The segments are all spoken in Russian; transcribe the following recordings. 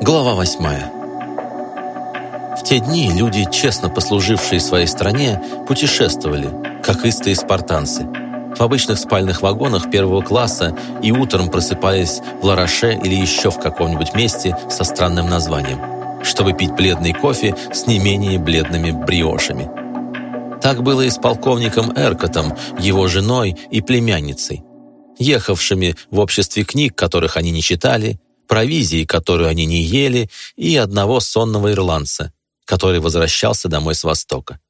Глава восьмая. В те дни люди, честно послужившие своей стране, путешествовали, как истые спартанцы, в обычных спальных вагонах первого класса и утром просыпаясь в Лараше или еще в каком-нибудь месте со странным названием, чтобы пить бледный кофе с не менее бледными бриошами. Так было и с полковником Эркотом, его женой и племянницей, ехавшими в обществе книг, которых они не читали, провизии, которую они не ели, и одного сонного ирландца, который возвращался домой с Востока.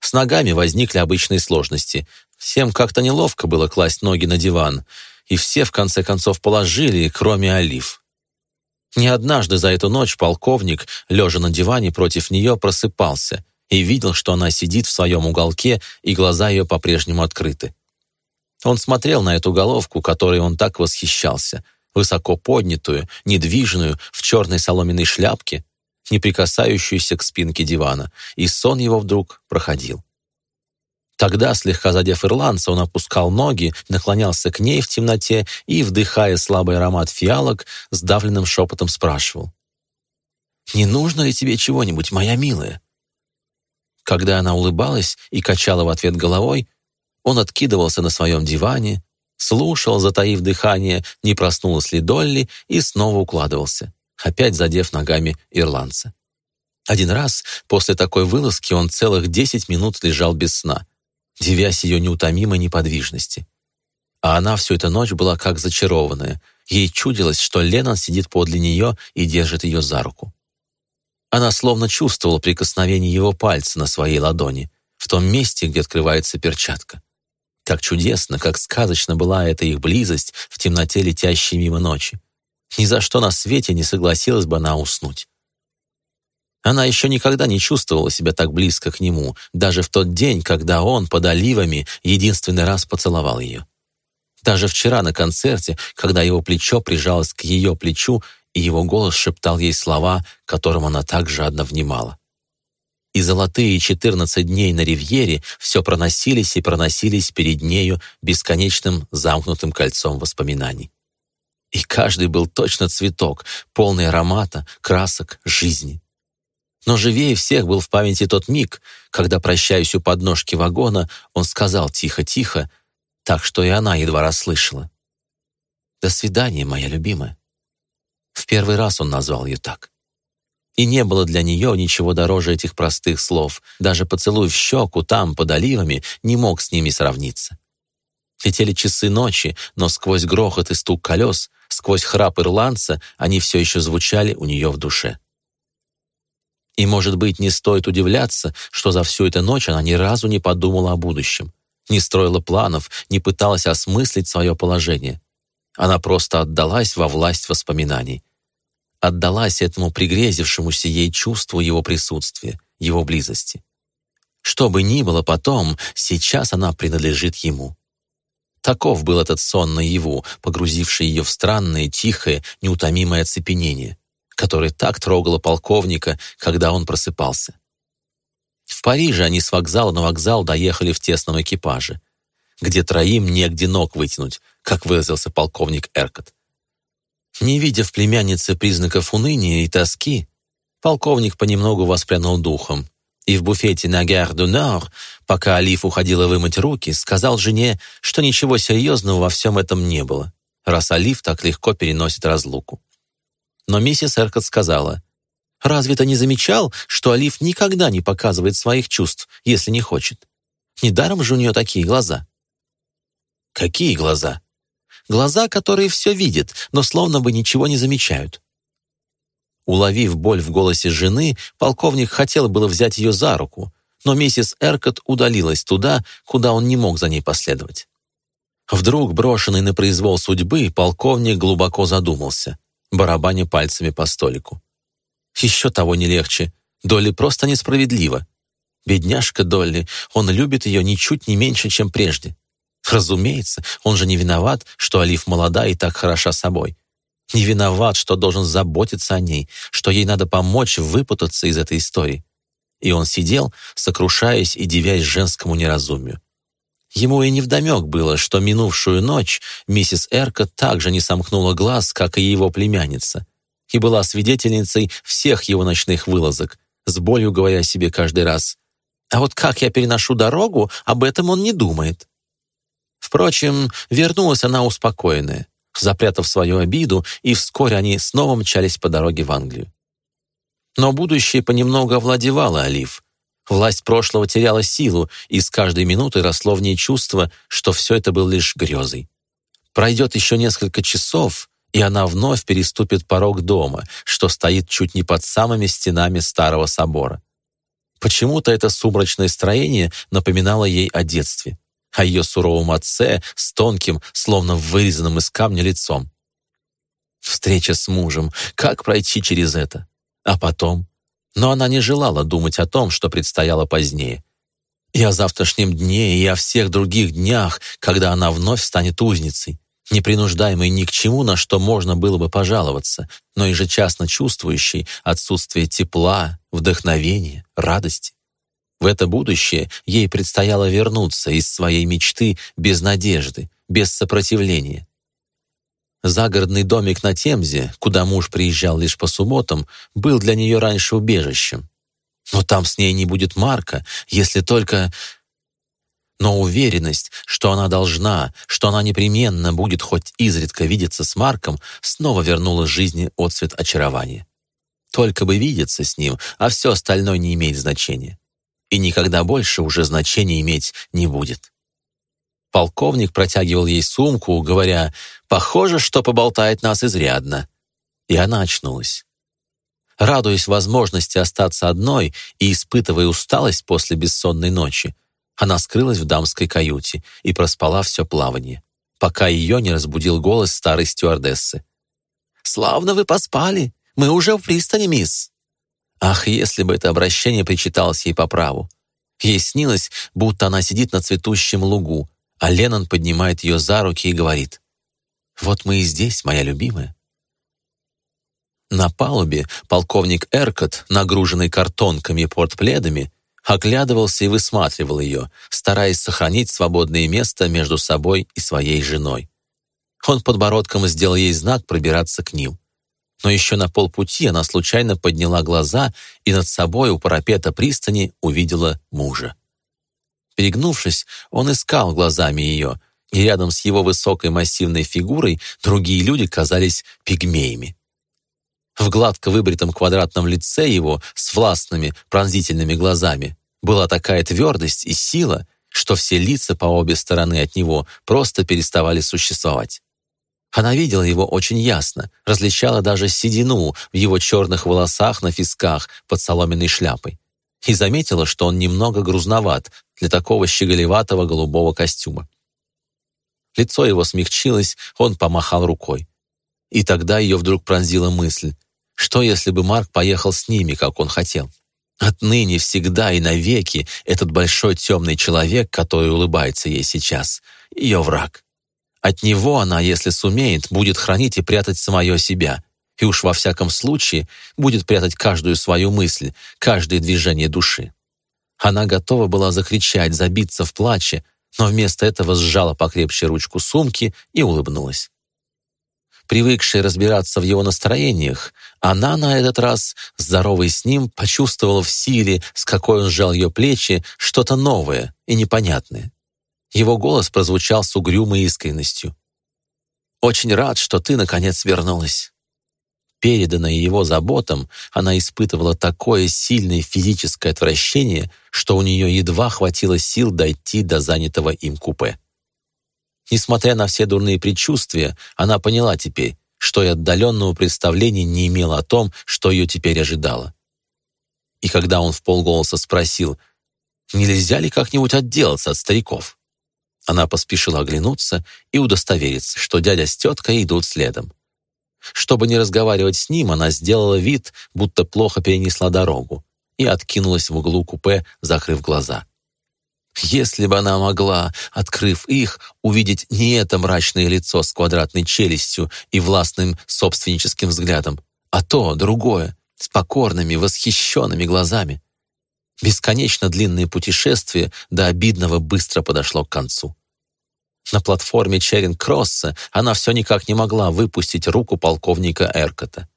С ногами возникли обычные сложности. Всем как-то неловко было класть ноги на диван, и все в конце концов положили, кроме Олив. Не однажды за эту ночь полковник, лежа на диване против нее, просыпался и видел, что она сидит в своем уголке, и глаза ее по-прежнему открыты. Он смотрел на эту головку, которой он так восхищался, высоко поднятую, недвижную, в черной соломенной шляпке, не прикасающуюся к спинке дивана, и сон его вдруг проходил. Тогда, слегка задев ирландца, он опускал ноги, наклонялся к ней в темноте и, вдыхая слабый аромат фиалок, сдавленным шепотом спрашивал. «Не нужно ли тебе чего-нибудь, моя милая?» Когда она улыбалась и качала в ответ головой, он откидывался на своем диване, слушал, затаив дыхание, не проснулась ли Долли, и снова укладывался опять задев ногами ирландца. Один раз после такой вылазки он целых десять минут лежал без сна, девясь ее неутомимой неподвижности. А она всю эту ночь была как зачарованная. Ей чудилось, что Леннон сидит подле нее и держит ее за руку. Она словно чувствовала прикосновение его пальца на своей ладони, в том месте, где открывается перчатка. Как чудесно, как сказочно была эта их близость в темноте летящей мимо ночи. Ни за что на свете не согласилась бы она уснуть. Она еще никогда не чувствовала себя так близко к нему, даже в тот день, когда он под оливами единственный раз поцеловал ее. Даже вчера на концерте, когда его плечо прижалось к ее плечу, и его голос шептал ей слова, которым она так жадно внимала. И золотые четырнадцать дней на ривьере все проносились и проносились перед нею бесконечным замкнутым кольцом воспоминаний. И каждый был точно цветок, полный аромата, красок, жизни. Но живее всех был в памяти тот миг, когда, прощаясь у подножки вагона, он сказал тихо-тихо, так что и она едва расслышала. «До свидания, моя любимая». В первый раз он назвал ее так. И не было для нее ничего дороже этих простых слов. Даже поцелуй в щеку там, под оливами, не мог с ними сравниться. Летели часы ночи, но сквозь грохот и стук колес Сквозь храп ирландца они все еще звучали у нее в душе. И, может быть, не стоит удивляться, что за всю эту ночь она ни разу не подумала о будущем, не строила планов, не пыталась осмыслить свое положение. Она просто отдалась во власть воспоминаний. Отдалась этому пригрезившемуся ей чувству его присутствия, его близости. Что бы ни было потом, сейчас она принадлежит ему. Таков был этот сон наяву, погрузивший ее в странное, тихое, неутомимое оцепенение, которое так трогало полковника, когда он просыпался. В Париже они с вокзала на вокзал доехали в тесном экипаже, где троим негде ног вытянуть, как выразился полковник Эркот. Не видя в племяннице признаков уныния и тоски, полковник понемногу воспрянул духом и в буфете на Гар-du-Нор, пока Алиф уходила вымыть руки, сказал жене, что ничего серьезного во всем этом не было, раз Алиф так легко переносит разлуку. Но миссис Эркот сказала, «Разве ты не замечал, что Алиф никогда не показывает своих чувств, если не хочет? Недаром же у нее такие глаза». «Какие глаза?» «Глаза, которые все видят, но словно бы ничего не замечают». Уловив боль в голосе жены, полковник хотел было взять ее за руку, но миссис Эркот удалилась туда, куда он не мог за ней последовать. Вдруг, брошенный на произвол судьбы, полковник глубоко задумался, барабаня пальцами по столику. Еще того не легче. Долли просто несправедлива. Бедняжка Долли, он любит ее ничуть не меньше, чем прежде. Разумеется, он же не виноват, что Алиф молода и так хороша собой не виноват, что должен заботиться о ней, что ей надо помочь выпутаться из этой истории. И он сидел, сокрушаясь и дивясь женскому неразумию. Ему и невдомек было, что минувшую ночь миссис Эрка также не сомкнула глаз, как и его племянница, и была свидетельницей всех его ночных вылазок, с болью говоря себе каждый раз. А вот как я переношу дорогу, об этом он не думает. Впрочем, вернулась она успокоенная, запрятав свою обиду, и вскоре они снова мчались по дороге в Англию. Но будущее понемногу овладевало Олив. Власть прошлого теряла силу, и с каждой минутой росло в ней чувство, что все это было лишь грезой. Пройдет еще несколько часов, и она вновь переступит порог дома, что стоит чуть не под самыми стенами старого собора. Почему-то это сумрачное строение напоминало ей о детстве, о ее суровом отце с тонким, словно вырезанным из камня лицом. Встреча с мужем, как пройти через это? А потом? Но она не желала думать о том, что предстояло позднее. И о завтрашнем дне, и о всех других днях, когда она вновь станет узницей не принуждаемый ни к чему, на что можно было бы пожаловаться, но ежечасно чувствующий отсутствие тепла, вдохновения, радости. В это будущее ей предстояло вернуться из своей мечты без надежды, без сопротивления. Загородный домик на Темзе, куда муж приезжал лишь по субботам, был для нее раньше убежищем. Но там с ней не будет Марка, если только но уверенность, что она должна, что она непременно будет хоть изредка видеться с Марком, снова вернула жизни отцвет очарования. Только бы видеться с ним, а все остальное не имеет значения. И никогда больше уже значения иметь не будет. Полковник протягивал ей сумку, говоря, «Похоже, что поболтает нас изрядно». И она очнулась. Радуясь возможности остаться одной и испытывая усталость после бессонной ночи, она скрылась в дамской каюте и проспала все плавание, пока ее не разбудил голос старой стюардессы. «Славно вы поспали! Мы уже в пристани, мисс!» Ах, если бы это обращение причиталось ей по праву. Ей снилось, будто она сидит на цветущем лугу, а Леннон поднимает ее за руки и говорит, «Вот мы и здесь, моя любимая». На палубе полковник Эркот, нагруженный картонками и портпледами, оглядывался и высматривал ее, стараясь сохранить свободное место между собой и своей женой. Он подбородком сделал ей знак пробираться к ним. Но еще на полпути она случайно подняла глаза и над собой у парапета пристани увидела мужа. Перегнувшись, он искал глазами ее, и рядом с его высокой массивной фигурой другие люди казались пигмеями. В гладко выбритом квадратном лице его с властными пронзительными глазами была такая твердость и сила, что все лица по обе стороны от него просто переставали существовать. Она видела его очень ясно, различала даже седину в его черных волосах на фисках под соломенной шляпой и заметила, что он немного грузноват для такого щеголеватого голубого костюма. Лицо его смягчилось, он помахал рукой. И тогда ее вдруг пронзила мысль, что если бы Марк поехал с ними, как он хотел? Отныне, всегда и навеки этот большой темный человек, который улыбается ей сейчас, ее враг. От него она, если сумеет, будет хранить и прятать самое себя, и уж во всяком случае будет прятать каждую свою мысль, каждое движение души. Она готова была закричать, забиться в плаче, но вместо этого сжала покрепче ручку сумки и улыбнулась привыкшая разбираться в его настроениях, она на этот раз, здоровой с ним, почувствовала в силе, с какой он сжал ее плечи, что-то новое и непонятное. Его голос прозвучал с угрюмой искренностью. «Очень рад, что ты, наконец, вернулась». Переданная его заботам, она испытывала такое сильное физическое отвращение, что у нее едва хватило сил дойти до занятого им купе. Несмотря на все дурные предчувствия, она поняла теперь, что и отдаленного представления не имела о том, что ее теперь ожидало. И когда он в полголоса спросил, нельзя ли как-нибудь отделаться от стариков, она поспешила оглянуться и удостовериться, что дядя с теткой идут следом. Чтобы не разговаривать с ним, она сделала вид, будто плохо перенесла дорогу, и откинулась в углу купе, закрыв глаза. Если бы она могла, открыв их, увидеть не это мрачное лицо с квадратной челюстью и властным собственническим взглядом, а то, другое, с покорными, восхищенными глазами. Бесконечно длинное путешествие до обидного быстро подошло к концу. На платформе Черинг-Кросса она все никак не могла выпустить руку полковника Эркота.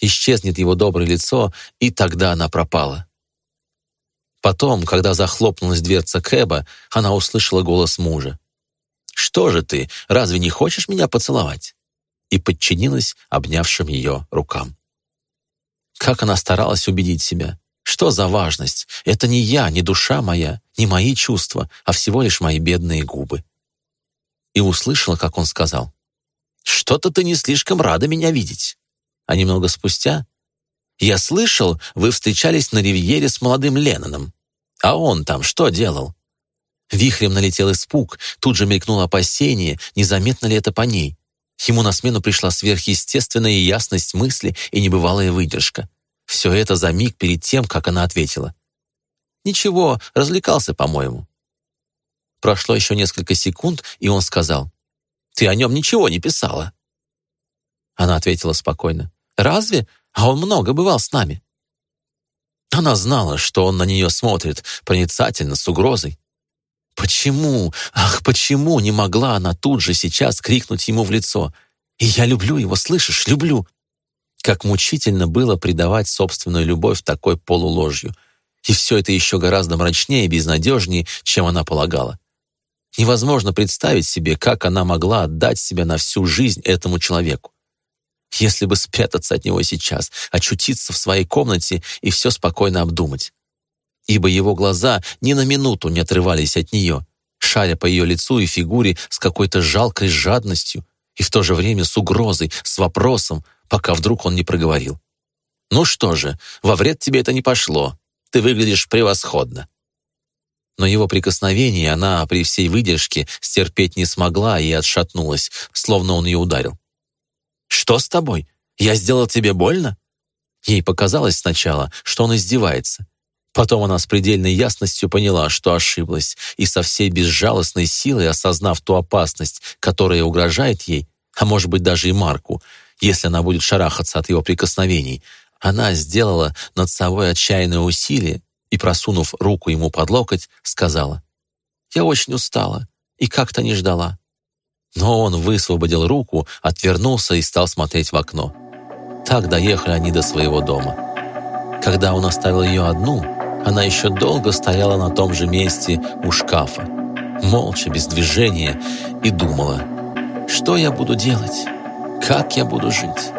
Исчезнет его доброе лицо, и тогда она пропала. Потом, когда захлопнулась дверца Кэба, она услышала голос мужа. «Что же ты, разве не хочешь меня поцеловать?» и подчинилась обнявшим ее рукам. Как она старалась убедить себя. Что за важность? Это не я, не душа моя, не мои чувства, а всего лишь мои бедные губы. И услышала, как он сказал. «Что-то ты не слишком рада меня видеть». А немного спустя «Я слышал, вы встречались на ривьере с молодым Ленноном. А он там что делал?» Вихрем налетел испуг, тут же мелькнуло опасение, незаметно ли это по ней. Ему на смену пришла сверхъестественная ясность мысли и небывалая выдержка. Все это за миг перед тем, как она ответила. «Ничего, развлекался, по-моему». Прошло еще несколько секунд, и он сказал. «Ты о нем ничего не писала». Она ответила спокойно. «Разве? А он много бывал с нами». Она знала, что он на нее смотрит, проницательно, с угрозой. Почему, ах, почему не могла она тут же сейчас крикнуть ему в лицо? «И я люблю его, слышишь, люблю!» Как мучительно было предавать собственную любовь такой полуложью. И все это еще гораздо мрачнее и безнадежнее, чем она полагала. Невозможно представить себе, как она могла отдать себя на всю жизнь этому человеку. Если бы спрятаться от него сейчас, очутиться в своей комнате и все спокойно обдумать ибо его глаза ни на минуту не отрывались от нее, шаря по ее лицу и фигуре с какой-то жалкой жадностью и в то же время с угрозой, с вопросом, пока вдруг он не проговорил. «Ну что же, во вред тебе это не пошло. Ты выглядишь превосходно». Но его прикосновение она при всей выдержке стерпеть не смогла и отшатнулась, словно он ее ударил. «Что с тобой? Я сделал тебе больно?» Ей показалось сначала, что он издевается, Потом она с предельной ясностью поняла, что ошиблась, и со всей безжалостной силой, осознав ту опасность, которая угрожает ей, а может быть даже и Марку, если она будет шарахаться от его прикосновений, она сделала над собой отчаянное усилие и, просунув руку ему под локоть, сказала, «Я очень устала и как-то не ждала». Но он высвободил руку, отвернулся и стал смотреть в окно. Так доехали они до своего дома. Когда он оставил ее одну, она еще долго стояла на том же месте у шкафа, молча, без движения, и думала, что я буду делать, как я буду жить.